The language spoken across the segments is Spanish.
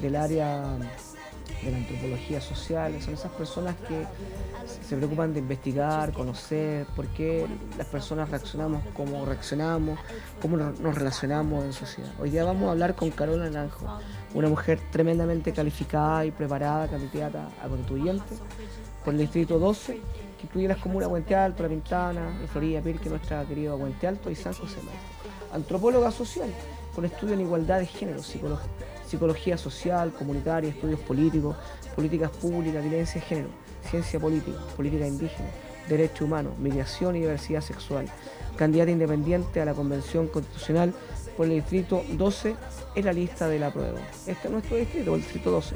del área de la antropología social, son esas personas que se preocupan de investigar, conocer por qué las personas reaccionamos como reaccionamos, cómo nos relacionamos en sociedad. Hoy día vamos a hablar con Carola Naranjo, una mujer tremendamente calificada y preparada, candidata a constituyente por el distrito 12, que incluye las comunas Puente Alto, La Pintana, Florida, Pirque, nuestra querida Puente Alto y San José. Antropóloga social, con estudio en igualdad de género, psicología psicología social, comunitaria, estudios políticos, políticas públicas, violencia de género, ciencia política, política indígena, derecho humano, migración y diversidad sexual. Candidata independiente a la Convención Constitucional por el Distrito 12 en la lista de la prueba. Este es nuestro distrito, el Distrito 12.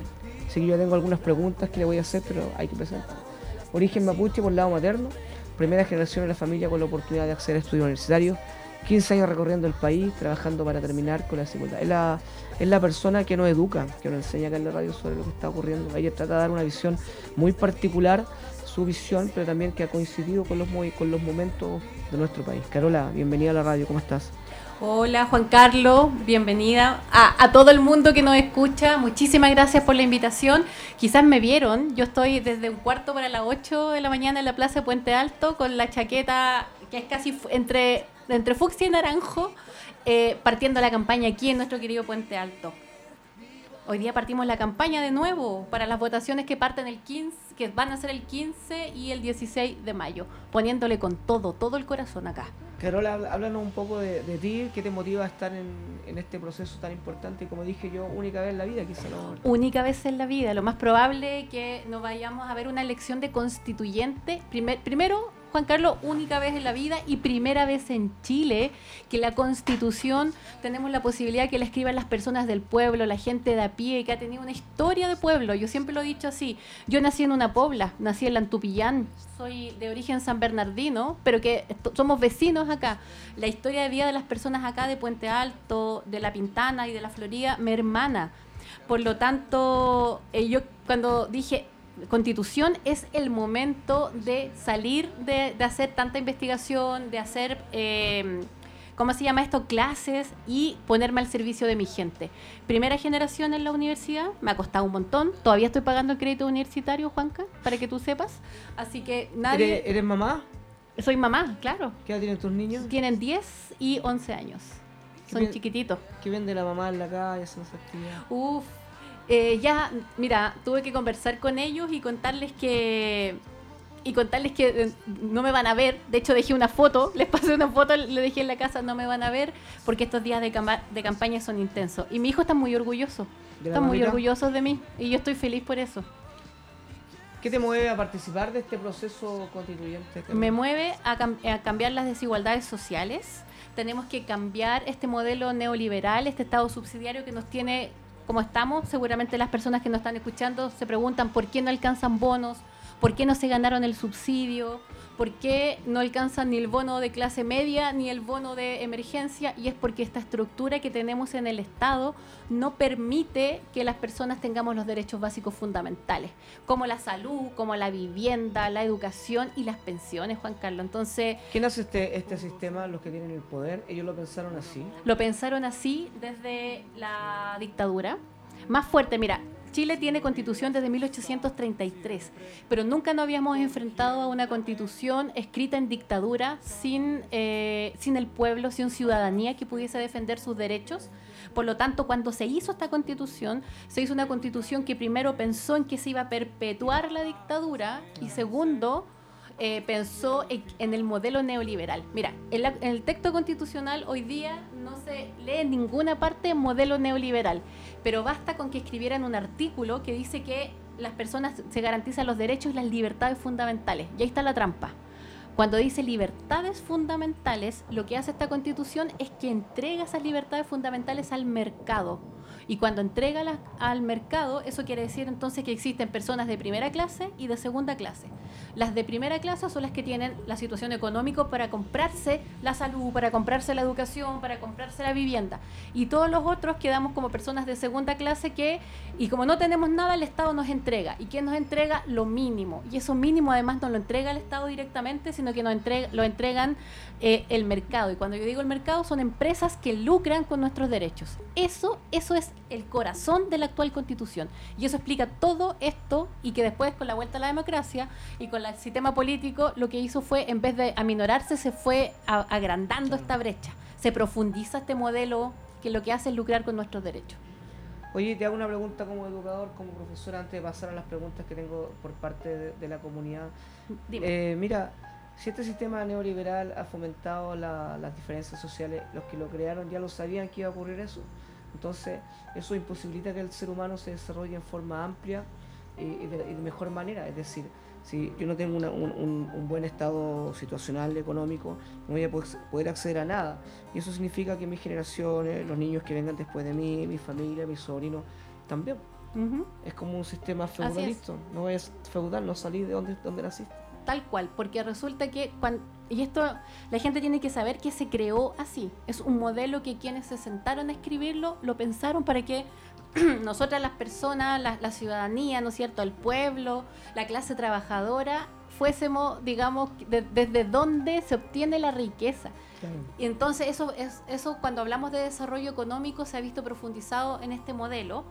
Así que yo tengo algunas preguntas que le voy a hacer, pero hay que presentar. Origen mapuche por lado materno, primera generación de la familia con la oportunidad de acceder a estudios universitarios, 15 años recorriendo el país, trabajando para terminar con la desigualdad. Es la, es la persona que nos educa, que nos enseña acá en la radio sobre lo que está ocurriendo. Ella trata de dar una visión muy particular, su visión, pero también que ha coincidido con los, con los momentos de nuestro país. Carola, bienvenida a la radio, ¿cómo estás? Hola Juan Carlos, bienvenida a, a, todo el mundo que nos escucha. Muchísimas gracias por la invitación. Quizás me vieron, yo estoy desde un cuarto para las 8 de la mañana en la Plaza de Puente Alto con la chaqueta que es casi entre entre fucsia y naranjo, eh, partiendo la campaña aquí en nuestro querido Puente Alto. Hoy día partimos la campaña de nuevo para las votaciones que parten el 15, que van a ser el 15 y el 16 de mayo, poniéndole con todo, todo el corazón acá. Carola, háblanos un poco de, ti, qué te motiva a estar en, este proceso tan importante como dije yo, única vez en la vida quizá. Única vez en la vida, lo más probable que nos vayamos a ver una elección de constituyente, primero Juan Carlos, única vez en la vida y primera vez en Chile que la constitución tenemos la posibilidad que la escriban las personas del pueblo, la gente de a pie, que ha tenido una historia de pueblo. Yo siempre lo he dicho así. Yo nací en una pobla, nací en Lantupillán, soy de origen san bernardino, pero que somos vecinos acá. La historia de vida de las personas acá de Puente Alto, de La Pintana y de La Florida me hermana. Por lo tanto, eh, yo cuando dije constitución es el momento de salir de, hacer tanta investigación, de hacer, eh, ¿cómo se llama esto? Clases y ponerme al servicio de mi gente. Primera generación en la universidad, me ha costado un montón. Todavía estoy pagando el crédito universitario, Juanca, para que tú sepas. Así que nadie... ¿Eres, mamá? Soy mamá, claro. ¿Qué edad tienen tus niños? Tienen 10 y 11 años. Son chiquititos. ¿Qué vende la mamá en la calle? Uf, eh, ya, mira, tuve que conversar con ellos y contarles que y contarles que eh, no me van a ver. De hecho, dejé una foto, les pasé una foto, le dejé en la casa, no me van a ver, porque estos días de, de campaña son intensos. Y mi hijo está muy orgulloso, está muy orgulloso de mí, y yo estoy feliz por eso. ¿Qué te mueve a participar de este proceso constituyente? Me mueve a, a cambiar las desigualdades sociales. Tenemos que cambiar este modelo neoliberal, este Estado subsidiario que nos tiene como estamos, seguramente las personas que nos están escuchando se preguntan por qué no alcanzan bonos, por qué no se ganaron el subsidio, por qué no alcanzan ni el bono de clase media ni el bono de emergencia y es porque esta estructura que tenemos en el Estado no permite que las personas tengamos los derechos básicos fundamentales, como la salud, como la vivienda, la educación y las pensiones, Juan Carlos. Entonces, ¿quién hace este este sistema? Los que tienen el poder, ellos lo pensaron así. Lo pensaron así desde la dictadura. Más fuerte, mira, Chile tiene constitución desde 1833, pero nunca nos habíamos enfrentado a una constitución escrita en dictadura sin, eh, sin el pueblo, sin ciudadanía que pudiese defender sus derechos. Por lo tanto, cuando se hizo esta constitución, se hizo una constitución que primero pensó en que se iba a perpetuar la dictadura y segundo, eh, pensó en, el modelo neoliberal. Mira, en, el texto constitucional hoy día no se lee en ninguna parte modelo neoliberal pero basta con que escribieran un artículo que dice que las personas se garantizan los derechos y las libertades fundamentales. Y ahí está la trampa. Cuando dice libertades fundamentales, lo que hace esta constitución es que entrega esas libertades fundamentales al mercado y cuando entrega al mercado, eso quiere decir entonces que existen personas de primera clase y de segunda clase. Las de primera clase son las que tienen la situación económica para comprarse la salud, para comprarse la educación, para comprarse la vivienda. Y todos los otros quedamos como personas de segunda clase que, y como no tenemos nada, el Estado nos entrega. ¿Y quién nos entrega? Lo mínimo. Y eso mínimo además no lo entrega el Estado directamente, sino que nos entrega, lo entregan eh, el mercado. Y cuando yo digo el mercado, son empresas que lucran con nuestros derechos. Eso, eso es el corazón de la actual constitución. Y eso explica todo esto y que después con la vuelta a la democracia y con el sistema político lo que hizo fue, en vez de aminorarse, se fue agrandando esta brecha. Se profundiza este modelo que lo que hace es lucrar con nuestros derechos. Oye, te hago una pregunta como educador, como profesor, antes de pasar a las preguntas que tengo por parte de, la comunidad. Eh, mira, si este sistema neoliberal ha fomentado las diferencias sociales, los que lo crearon ya lo sabían que iba a ocurrir eso. Entonces, eso imposibilita que el ser humano se desarrolle en forma amplia y, de, mejor manera. Es decir, si yo no tengo un, buen estado situacional, económico, no voy a poder acceder a nada. Y eso significa que mis generaciones, los niños que vengan después de mí, mi familia, mis sobrinos, también. Es como un sistema feudalista. No es feudal, no salir de donde, donde naciste tal cual, porque resulta que, y esto la gente tiene que saber que se creó así, es un modelo que quienes se sentaron a escribirlo lo pensaron para que nosotras las personas, la, ciudadanía, ¿no es cierto?, el pueblo, la clase trabajadora, fuésemos, digamos, desde dónde se obtiene la riqueza. Y entonces eso, es, eso cuando hablamos de desarrollo económico se ha visto profundizado en este modelo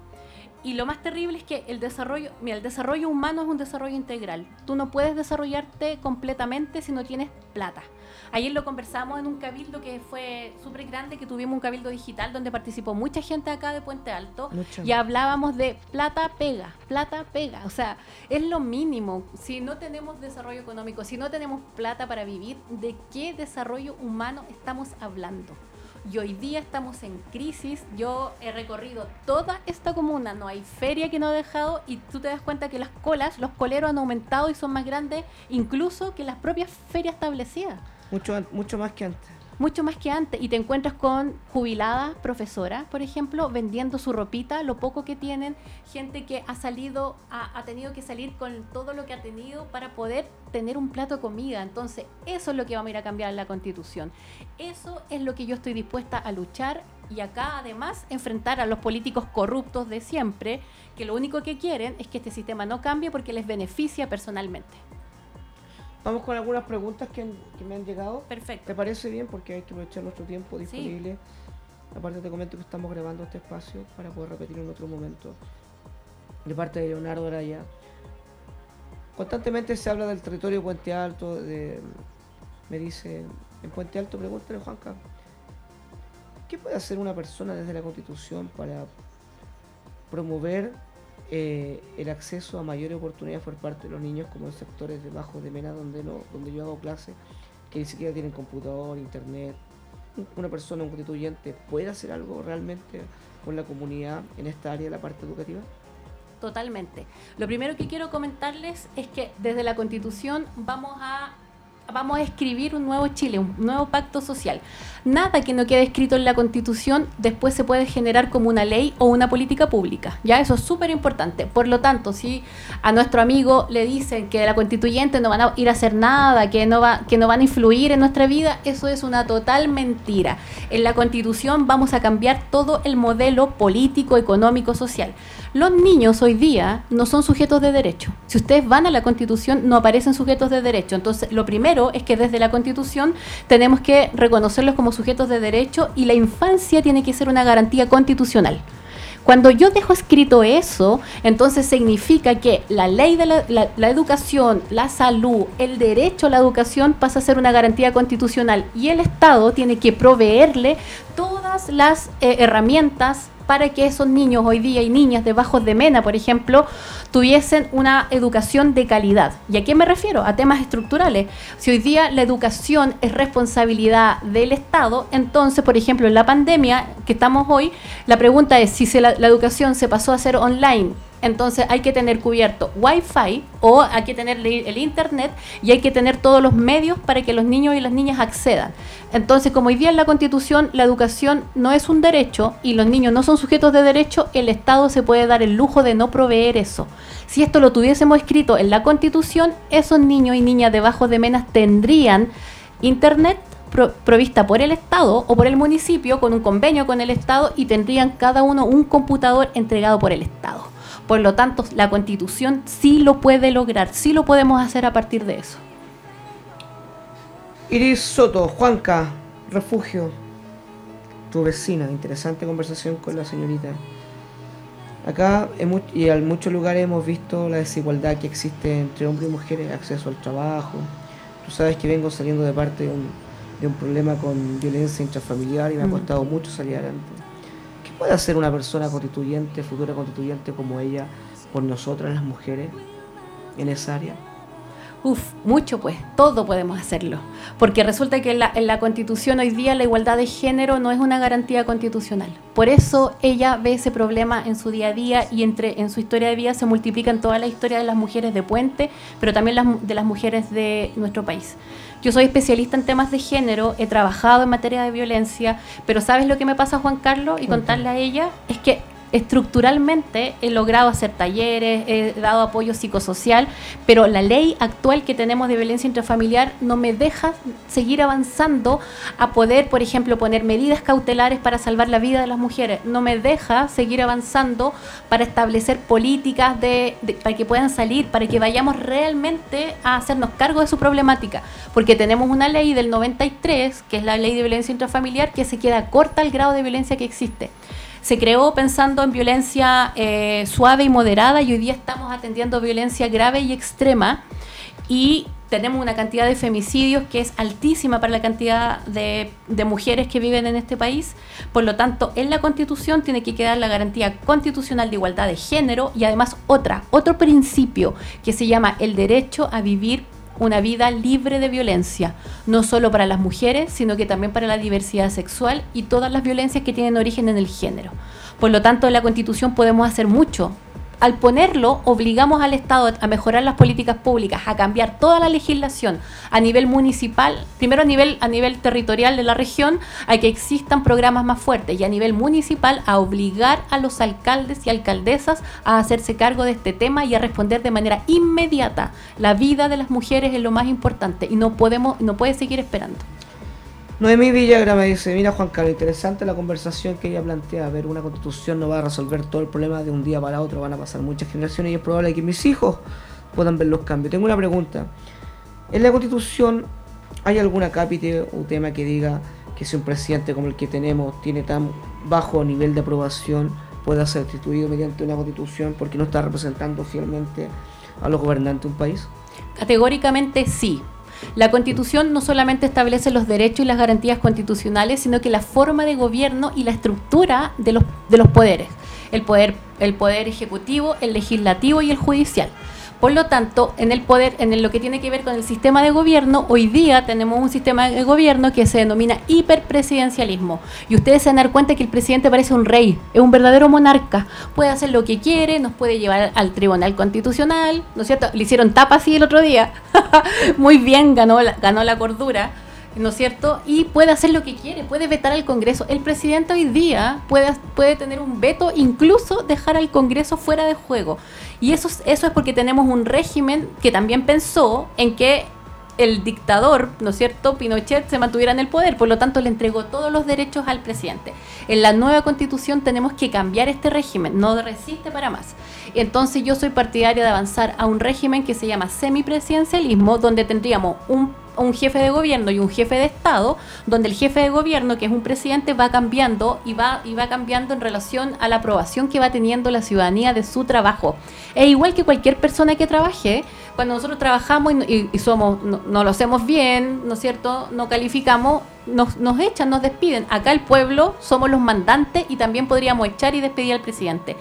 y lo más terrible es que el desarrollo, mira, el desarrollo humano es un desarrollo integral. Tú no puedes desarrollarte completamente si no tienes plata. Ayer lo conversamos en un cabildo que fue súper grande, que tuvimos un cabildo digital donde participó mucha gente acá de Puente Alto y hablábamos de plata pega, plata pega. O sea, es lo mínimo. Si no tenemos desarrollo económico, si no tenemos plata para vivir, ¿de qué desarrollo humano estamos hablando? Y hoy día estamos en crisis. Yo he recorrido toda esta comuna, no hay feria que no he dejado y tú te das cuenta que las colas, los coleros han aumentado y son más grandes incluso que las propias ferias establecidas. Mucho, mucho más que antes mucho más que antes y te encuentras con jubiladas profesoras, por ejemplo, vendiendo su ropita, lo poco que tienen, gente que ha salido, ha, tenido que salir con todo lo que ha tenido para poder tener un plato de comida. Entonces, eso es lo que vamos a ir a cambiar en la constitución. Eso es lo que yo estoy dispuesta a luchar y acá además enfrentar a los políticos corruptos de siempre, que lo único que quieren es que este sistema no cambie porque les beneficia personalmente. Vamos con algunas preguntas que, me han llegado. Perfecto. ¿Te parece bien? Porque hay que aprovechar nuestro tiempo disponible. Aparte te comento que estamos grabando este espacio para poder repetir en otro momento. De parte de Leonardo Araya. Constantemente se habla del territorio de Puente Alto. De, me dice, en Puente Alto, pregúntale Juanca, ¿qué puede hacer una persona desde la Constitución para promover eh, el acceso a mayores oportunidades por parte de los niños, como en sectores de bajo de Mena, donde, no, donde yo hago clases, que ni siquiera tienen computador, internet. Una persona, un constituyente, puede hacer algo realmente con la comunidad en esta área de la parte educativa? Totalmente. Lo primero que quiero comentarles es que desde la Constitución vamos a vamos a escribir un nuevo Chile, un nuevo pacto social. Nada que no quede escrito en la Constitución después se puede generar como una ley o una política pública. Ya eso es súper importante. Por lo tanto, si a nuestro amigo le dicen que la constituyente no van a ir a hacer nada, que no va que no van a influir en nuestra vida, eso es una total mentira. En la Constitución vamos a cambiar todo el modelo político, económico, social. Los niños hoy día no son sujetos de derecho. Si ustedes van a la Constitución no aparecen sujetos de derecho. Entonces, lo primero es que desde la Constitución tenemos que reconocerlos como sujetos de derecho y la infancia tiene que ser una garantía constitucional. Cuando yo dejo escrito eso, entonces significa que la ley de la, educación, la salud, el derecho a la educación pasa a ser una garantía constitucional y el Estado tiene que proveerle todas las eh, herramientas para que esos niños hoy día y niñas de bajos de mena, por ejemplo, tuviesen una educación de calidad. ¿Y a qué me refiero? A temas estructurales. Si hoy día la educación es responsabilidad del Estado, entonces, por ejemplo, en la pandemia que estamos hoy, la pregunta es si la, la educación se pasó a ser online entonces hay que tener cubierto Wi-Fi o hay que tener el Internet y hay que tener todos los medios para que los niños y las niñas accedan. Entonces, como hoy día en la Constitución la educación no es un derecho y los niños no son sujetos de derecho, el Estado se puede dar el lujo de no proveer eso. Si esto lo tuviésemos escrito en la Constitución, esos niños y niñas debajo de menas tendrían Internet provista por el Estado o por el municipio con un convenio con el Estado y tendrían cada uno un computador entregado por el Estado. Por lo tanto, la constitución sí lo puede lograr, sí lo podemos hacer a partir de eso. Iris Soto, Juanca, refugio, tu vecina, interesante conversación con la señorita. Acá y en muchos lugares hemos visto la desigualdad que existe entre hombres y mujeres, acceso al trabajo. Tú sabes que vengo saliendo de parte de un, de un problema con violencia intrafamiliar y me ha costado mucho salir adelante. ¿Qué puede hacer una persona constituyente, futura constituyente como ella, por nosotras las mujeres en esa área? Uf, mucho pues, todo podemos hacerlo. Porque resulta que en la, constitución hoy día la igualdad de género no es una garantía constitucional. Por eso ella ve ese problema en su día a día y entre, en su historia de vida se multiplican toda la historia de las mujeres de Puente, pero también las, de las mujeres de nuestro país. Yo soy especialista en temas de género, he trabajado en materia de violencia, pero ¿sabes lo que me pasa, Juan Carlos? Y contarle a ella es que estructuralmente he logrado hacer talleres, he dado apoyo psicosocial, pero la ley actual que tenemos de violencia intrafamiliar no me deja seguir avanzando a poder, por ejemplo, poner medidas cautelares para salvar la vida de las mujeres. No me deja seguir avanzando para establecer políticas de, para que puedan salir, para que vayamos realmente a hacernos cargo de su problemática. Porque tenemos una ley del 93, que es la ley de violencia intrafamiliar, que se queda corta al grado de violencia que existe se creó pensando en violencia eh, suave y moderada y hoy día estamos atendiendo violencia grave y extrema y tenemos una cantidad de femicidios que es altísima para la cantidad de, mujeres que viven en este país. Por lo tanto, en la Constitución tiene que quedar la garantía constitucional de igualdad de género y además otra, otro principio que se llama el derecho a vivir una vida libre de violencia, no solo para las mujeres, sino que también para la diversidad sexual y todas las violencias que tienen origen en el género. Por lo tanto, en la Constitución podemos hacer mucho al ponerlo, obligamos al Estado a mejorar las políticas públicas, a cambiar toda la legislación a nivel municipal, primero a nivel, a nivel territorial de la región, a que existan programas más fuertes y a nivel municipal a obligar a los alcaldes y alcaldesas a hacerse cargo de este tema y a responder de manera inmediata. La vida de las mujeres es lo más importante y no podemos, no puede seguir esperando. Noemí Villagra me dice, mira Juan Carlos, interesante la conversación que ella plantea. A ver, una constitución no va a resolver todo el problema de un día para otro, van a pasar muchas generaciones y es probable que mis hijos puedan ver los cambios. Tengo una pregunta. ¿En la constitución hay alguna cápite o tema que diga que si un presidente como el que tenemos tiene tan bajo nivel de aprobación pueda ser destituido mediante una constitución porque no está representando fielmente a los gobernantes de un país? Categóricamente sí, la Constitución no solamente establece los derechos y las garantías constitucionales, sino que la forma de gobierno y la estructura de los, de los poderes. El poder, el poder ejecutivo, el legislativo y el judicial. Por lo tanto, en el poder, en lo que tiene que ver con el sistema de gobierno, hoy día tenemos un sistema de gobierno que se denomina hiperpresidencialismo. Y ustedes se van cuenta que el presidente parece un rey, es un verdadero monarca. Puede hacer lo que quiere, nos puede llevar al Tribunal Constitucional, ¿no es cierto? Le hicieron tapa así el otro día. Muy bien, ganó ganó la cordura ¿no es cierto? Y puede hacer lo que quiere, puede vetar al Congreso. El presidente hoy día puede, puede tener un veto, incluso dejar al Congreso fuera de juego. Y eso, eso es porque tenemos un régimen que también pensó en que el dictador, ¿no es cierto?, Pinochet se mantuviera en el poder, por lo tanto le entregó todos los derechos al presidente. En la nueva constitución tenemos que cambiar este régimen, no resiste para más. Entonces yo soy partidaria de avanzar a un régimen que se llama semipresidencialismo, donde tendríamos un un jefe de gobierno y un jefe de Estado, donde el jefe de gobierno, que es un presidente, va cambiando y va, y va cambiando en relación a la aprobación que va teniendo la ciudadanía de su trabajo. Es igual que cualquier persona que trabaje, cuando nosotros trabajamos y, somos, no, lo hacemos bien, ¿no es cierto? No calificamos, nos echan, nos despiden. Acá el pueblo somos los mandantes y también podríamos echar y despedir al presidente.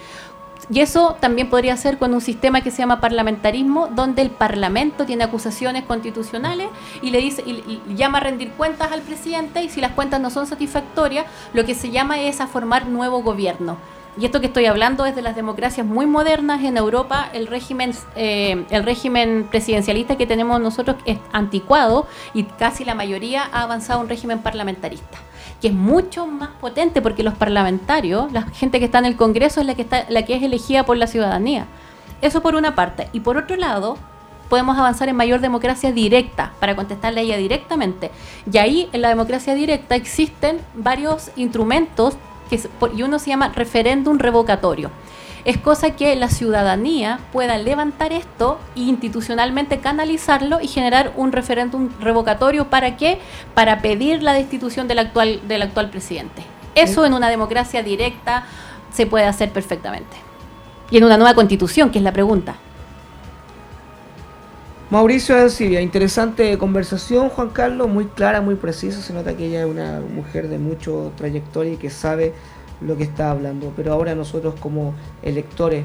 Y eso también podría ser con un sistema que se llama parlamentarismo, donde el Parlamento tiene acusaciones constitucionales y le dice y, llama a rendir cuentas al presidente y si las cuentas no son satisfactorias, lo que se llama es a formar nuevo gobierno. Y esto que estoy hablando es de las democracias muy modernas en Europa, el régimen, eh, el régimen presidencialista que tenemos nosotros es anticuado y casi la mayoría ha avanzado a un régimen parlamentarista que es mucho más potente porque los parlamentarios, la gente que está en el Congreso es la que, está, la que es elegida por la ciudadanía. Eso por una parte. Y por otro lado, podemos avanzar en mayor democracia directa, para contestarle a ella directamente. Y ahí, en la democracia directa, existen varios instrumentos que, y uno se llama referéndum revocatorio es cosa que la ciudadanía pueda levantar esto e institucionalmente canalizarlo y generar un referéndum revocatorio. ¿Para qué? Para pedir la destitución del actual, del actual presidente. Eso en una democracia directa se puede hacer perfectamente. y en una nueva constitución, que es la pregunta. Mauricio Ancibia, interesante conversación, Juan Carlos, muy clara, muy precisa. Se nota que ella es una mujer de mucho trayectoria y que sabe lo que está hablando. Pero ahora nosotros como electores,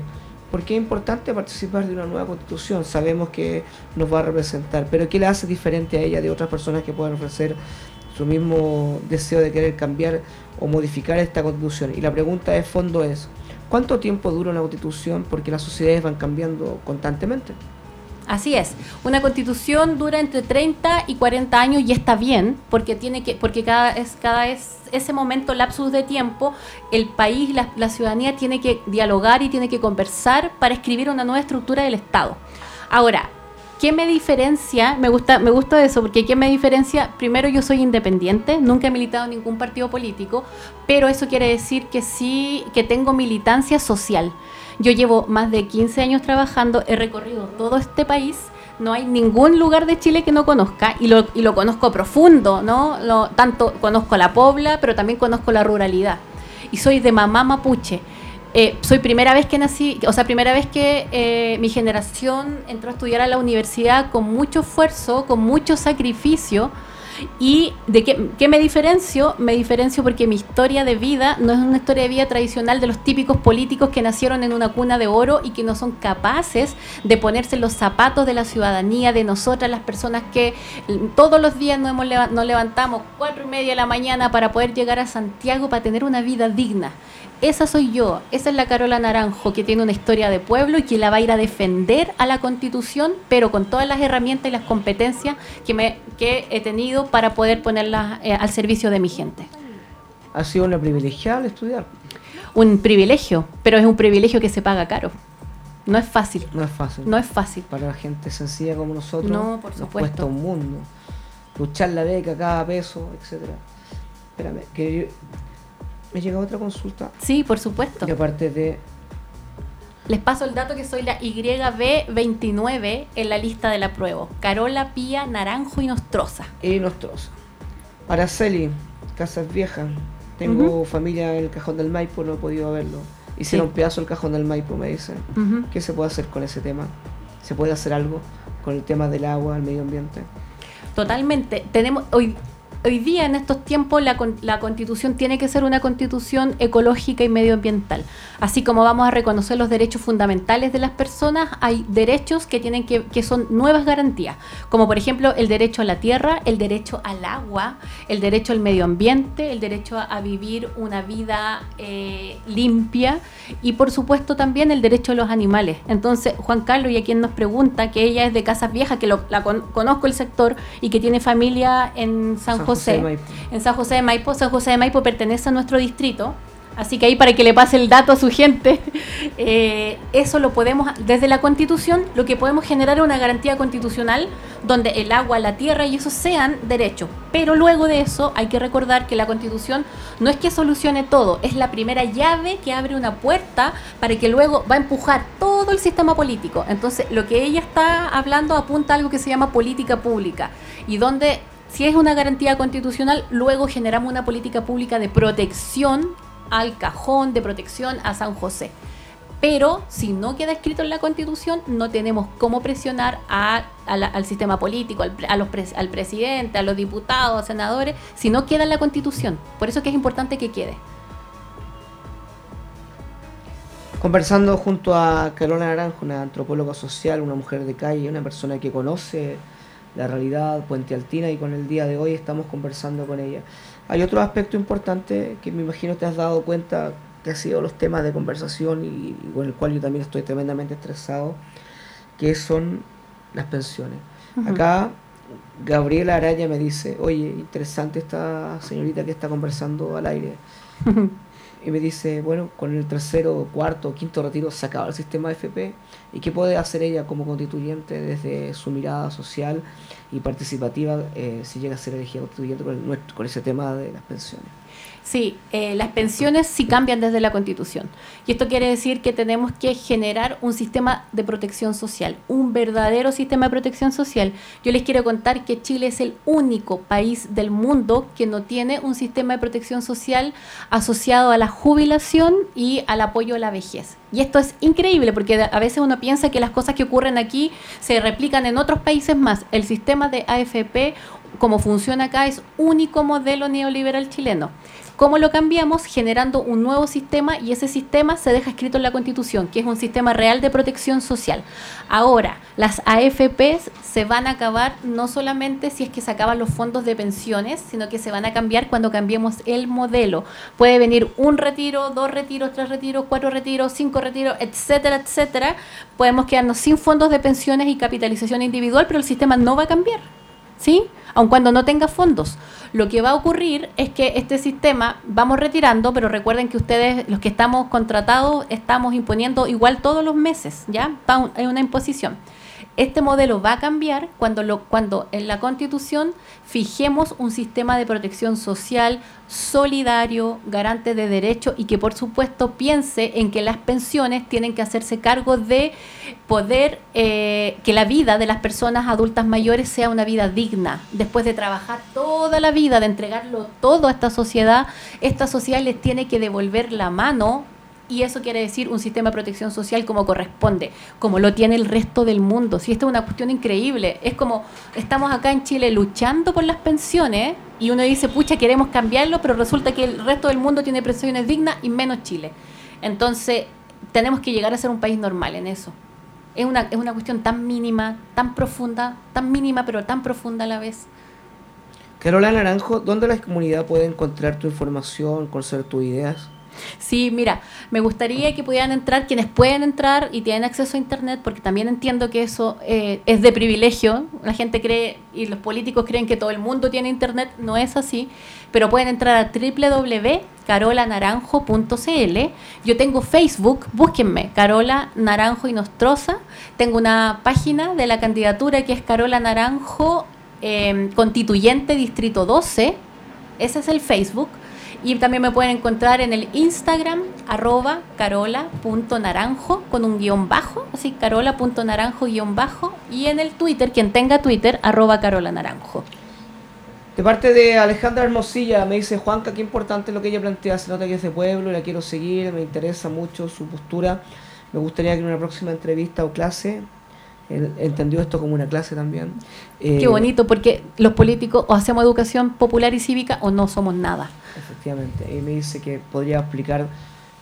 ¿por qué es importante participar de una nueva constitución? Sabemos que nos va a representar, pero ¿qué le hace diferente a ella de otras personas que puedan ofrecer su mismo deseo de querer cambiar o modificar esta constitución? Y la pregunta de fondo es, ¿cuánto tiempo dura una constitución? Porque las sociedades van cambiando constantemente. Así es. Una constitución dura entre 30 y 40 años y está bien, porque tiene que, porque cada es, cada es ese momento, lapsus de tiempo, el país, la, la ciudadanía tiene que dialogar y tiene que conversar para escribir una nueva estructura del Estado. Ahora, ¿qué me diferencia? Me gusta, me gusta eso, porque ¿qué me diferencia? Primero, yo soy independiente, nunca he militado en ningún partido político, pero eso quiere decir que sí, que tengo militancia social. Yo llevo más de 15 años trabajando, he recorrido todo este país, no hay ningún lugar de Chile que no conozca y lo, y lo conozco profundo, ¿no? Tanto conozco la pobla, pero también conozco la ruralidad. Y soy de mamá mapuche. Eh, soy primera vez que nací, o sea, primera vez que eh, mi generación entró a estudiar a la universidad con mucho esfuerzo, con mucho sacrificio ¿Y de qué, me diferencio? Me diferencio porque mi historia de vida no es una historia de vida tradicional de los típicos políticos que nacieron en una cuna de oro y que no son capaces de ponerse los zapatos de la ciudadanía, de nosotras, las personas que todos los días nos, hemos, nos levantamos cuatro y media de la mañana para poder llegar a Santiago para tener una vida digna. Esa soy yo, esa es la Carola Naranjo, que tiene una historia de pueblo y que la va a ir a defender a la Constitución, pero con todas las herramientas y las competencias que, me, que he tenido para poder ponerlas eh, al servicio de mi gente. ¿Ha sido una privilegiada estudiar? Un privilegio, pero es un privilegio que se paga caro. No es fácil. No es fácil. No es fácil. Para la gente sencilla como nosotros, no, por nos cuesta un mundo. Luchar la beca, cada peso, etcétera. Espérame, que me llega otra consulta. Sí, por supuesto. Y aparte de les paso el dato que soy la YB29 en la lista de la prueba. Carola, Pía, Naranjo y Nostroza. Y Nostroza. Araceli, Casas Viejas. Tengo familia en el Cajón del Maipo, no he podido verlo. Hicieron un pedazo el Cajón del Maipo, me dicen. ¿Qué se puede hacer con ese tema? ¿Se puede hacer algo con el tema del agua, el medio ambiente? Totalmente. Tenemos hoy hoy día en estos tiempos la, la, constitución tiene que ser una constitución ecológica y medioambiental. Así como vamos a reconocer los derechos fundamentales de las personas, hay derechos que tienen que, que son nuevas garantías, como por ejemplo el derecho a la tierra, el derecho al agua, el derecho al medio ambiente, el derecho a, vivir una vida eh, limpia y por supuesto también el derecho a los animales. Entonces, Juan Carlos, y a quien nos pregunta, que ella es de Casas Viejas, que la conozco el sector y que tiene familia en San, San José, en San José de Maipo. San José de Maipo pertenece a nuestro distrito. Así que ahí para que le pase el dato a su gente, eh, eso lo podemos, desde la constitución, lo que podemos generar es una garantía constitucional donde el agua, la tierra y eso sean derechos. Pero luego de eso hay que recordar que la constitución no es que solucione todo, es la primera llave que abre una puerta para que luego va a empujar todo el sistema político. Entonces lo que ella está hablando apunta a algo que se llama política pública y donde si es una garantía constitucional, luego generamos una política pública de protección al cajón, de protección a San José. Pero si no queda escrito en la Constitución, no tenemos cómo presionar al sistema político, al, al presidente, a los diputados, senadores, si no queda en la Constitución. Por eso es que es importante que quede. Conversando junto a Carola Naranjo, una antropóloga social, una mujer de calle, una persona que conoce la realidad Puente Altina y con el día de hoy estamos conversando con ella. Hay otro aspecto importante que me imagino te has dado cuenta que ha sido los temas de conversación y, con el cual yo también estoy tremendamente estresado, que son las pensiones. Acá Gabriela Araya me dice, oye, interesante esta señorita que está conversando al aire. y me dice, bueno, con el tercero, cuarto, quinto retiro se acaba el sistema FP y qué puede hacer ella como constituyente desde su mirada social y participativa eh, si llega a ser elegida constituyente con, con ese tema de las pensiones. Sí, eh, las pensiones sí cambian desde la Constitución. Y esto quiere decir que tenemos que generar un sistema de protección social, un verdadero sistema de protección social. Yo les quiero contar que Chile es el único país del mundo que no tiene un sistema de protección social asociado a la jubilación y al apoyo a la vejez Y esto es increíble porque a veces uno piensa que las cosas que ocurren aquí se replican en otros países más. El sistema de AFP, como funciona acá, es único modelo neoliberal chileno. ¿Cómo lo cambiamos? Generando un nuevo sistema y ese sistema se deja escrito en la Constitución, que es un sistema real de protección social. Ahora, las AFPs se van a acabar no solamente si es que se acaban los fondos de pensiones, sino que se van a cambiar cuando cambiemos el modelo. Puede venir un retiro, dos retiros, tres retiros, cuatro retiros, cinco retiros, etcétera, etcétera. Podemos quedarnos sin fondos de pensiones y capitalización individual, pero el sistema no va a cambiar. ¿Sí? Aun cuando no tenga fondos. Lo que va a ocurrir es que este sistema vamos retirando, pero recuerden que ustedes, los que estamos contratados, estamos imponiendo igual todos los meses, ¿ya? Hay una imposición. Este modelo va a cambiar cuando, lo, cuando en la Constitución fijemos un sistema de protección social solidario, garante de derechos y que por supuesto piense en que las pensiones tienen que hacerse cargo de poder que la vida de las personas adultas mayores sea una vida digna. Después de trabajar toda la vida, de entregarlo todo a esta sociedad, esta sociedad les tiene que devolver la mano y eso quiere decir un sistema de protección social como corresponde, como lo tiene el resto del mundo. Si esta es una cuestión increíble, es como estamos acá en Chile luchando por las pensiones y uno dice, pucha, queremos cambiarlo, pero resulta que el resto del mundo tiene pensiones dignas y menos Chile. Entonces, tenemos que llegar a ser un país normal en eso. Es una, es una cuestión tan mínima, tan profunda, tan mínima, pero tan profunda a la vez. Carola Naranjo, ¿dónde la comunidad puede encontrar tu información, conocer tus ideas? Sí, mira, me gustaría que pudieran entrar quienes pueden entrar y tienen acceso a Internet, porque también entiendo que eso eh, es de privilegio. La gente cree y los políticos creen que todo el mundo tiene Internet, no es así, pero pueden entrar a www.carolanaranjo.cl. Yo tengo Facebook, búsquenme, Carola Naranjo y Nostroza. Tengo una página de la candidatura que es Carola Naranjo eh, Constituyente Distrito 12. Ese es el Facebook y también me pueden encontrar en el Instagram, arroba carola.naranjo, con un guion bajo, así carola.naranjo guion bajo, y en el Twitter, quien tenga Twitter, arroba carola. De parte de Alejandra Hermosilla, me dice Juanca, qué importante lo que ella plantea, se nota que es de pueblo, la quiero seguir, me interesa mucho su postura. Me gustaría que en una próxima entrevista o clase entendió esto como una clase también. Qué eh, bonito, porque los políticos o hacemos educación popular y cívica o no somos nada. Efectivamente, y me dice que podría explicar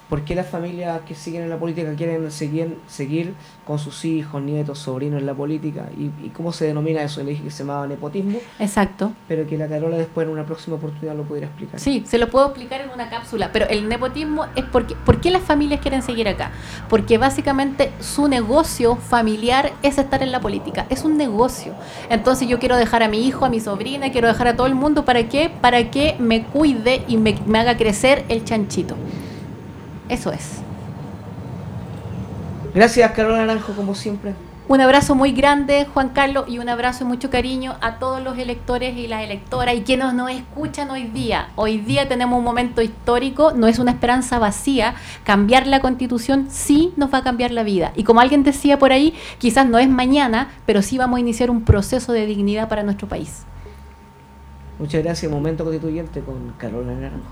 ¿Por qué las familias que siguen en la política quieren seguir, seguir con sus hijos, nietos, sobrinos en la política? ¿Y, cómo se denomina eso? Le dije que se llamaba nepotismo. Exacto. Pero que la Carola después en una próxima oportunidad lo pudiera explicar. Sí, se lo puedo explicar en una cápsula. Pero el nepotismo es porque, ¿por qué las familias quieren seguir acá? Porque básicamente su negocio familiar es estar en la política. Es un negocio. Entonces yo quiero dejar a mi hijo, a mi sobrina, quiero dejar a todo el mundo. ¿Para qué? Para que me cuide y me, me haga crecer el chanchito. Eso es. Gracias, Carolina Naranjo, como siempre. Un abrazo muy grande, Juan Carlos, y un abrazo y mucho cariño a todos los electores y las electoras y quienes nos escuchan hoy día. Hoy día tenemos un momento histórico, no es una esperanza vacía. Cambiar la constitución sí nos va a cambiar la vida. Y como alguien decía por ahí, quizás no es mañana, pero sí vamos a iniciar un proceso de dignidad para nuestro país. Muchas gracias. Momento constituyente con Carolina Naranjo.